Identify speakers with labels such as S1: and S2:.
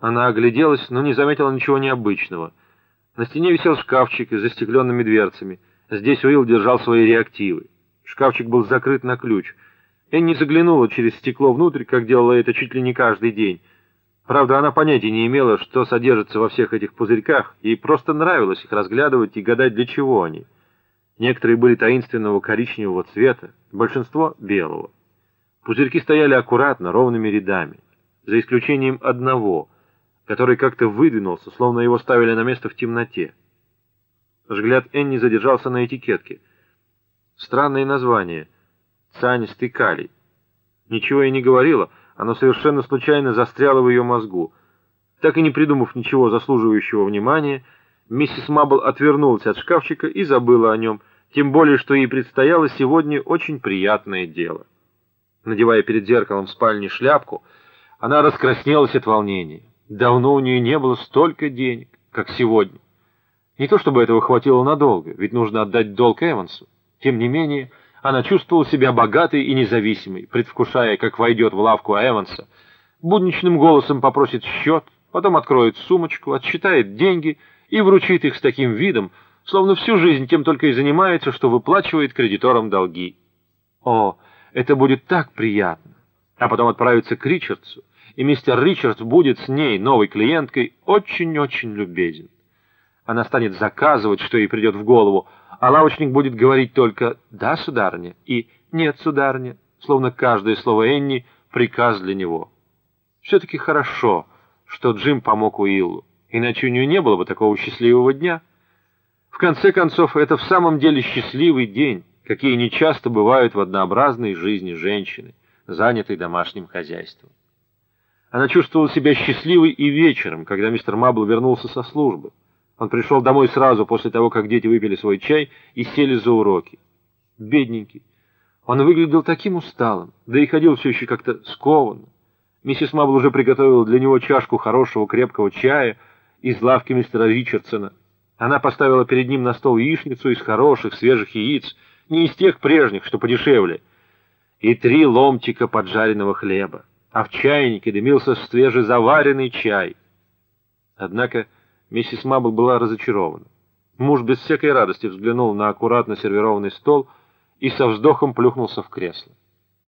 S1: Она огляделась, но не заметила ничего необычного. На стене висел шкафчик с застекленными дверцами. Здесь Уилл держал свои реактивы. Шкафчик был закрыт на ключ. Энни заглянула через стекло внутрь, как делала это чуть ли не каждый день. Правда, она понятия не имела, что содержится во всех этих пузырьках, ей просто нравилось их разглядывать и гадать, для чего они. Некоторые были таинственного коричневого цвета, большинство — белого. Пузырьки стояли аккуратно, ровными рядами, за исключением одного — который как-то выдвинулся, словно его ставили на место в темноте. Взгляд Энни задержался на этикетке. Странное название. Цианистый калий. Ничего и не говорила, оно совершенно случайно застряло в ее мозгу. Так и не придумав ничего заслуживающего внимания, миссис Мабл отвернулась от шкафчика и забыла о нем, тем более, что ей предстояло сегодня очень приятное дело. Надевая перед зеркалом в спальне шляпку, она раскраснелась от волнения. Давно у нее не было столько денег, как сегодня. Не то чтобы этого хватило надолго, ведь нужно отдать долг Эвансу. Тем не менее, она чувствовала себя богатой и независимой, предвкушая, как войдет в лавку Эванса, будничным голосом попросит счет, потом откроет сумочку, отсчитает деньги и вручит их с таким видом, словно всю жизнь тем только и занимается, что выплачивает кредиторам долги. О, это будет так приятно! А потом отправиться к Ричардсу, и мистер Ричардс будет с ней, новой клиенткой, очень-очень любезен. Она станет заказывать, что ей придет в голову, а лавочник будет говорить только «да, сударыня» и «нет, сударыня», словно каждое слово Энни — приказ для него. Все-таки хорошо, что Джим помог Уиллу, иначе у нее не было бы такого счастливого дня. В конце концов, это в самом деле счастливый день, какие нечасто бывают в однообразной жизни женщины, занятой домашним хозяйством. Она чувствовала себя счастливой и вечером, когда мистер Мабл вернулся со службы. Он пришел домой сразу после того, как дети выпили свой чай и сели за уроки. Бедненький. Он выглядел таким усталым, да и ходил все еще как-то скованно. Миссис Мабл уже приготовила для него чашку хорошего крепкого чая из лавки мистера Ричардсона. Она поставила перед ним на стол яичницу из хороших свежих яиц, не из тех прежних, что подешевле, и три ломтика поджаренного хлеба а в чайнике дымился свежезаваренный чай. Однако миссис Мабл была разочарована. Муж без всякой радости взглянул на аккуратно сервированный стол и со вздохом плюхнулся в кресло.